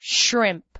shrimp.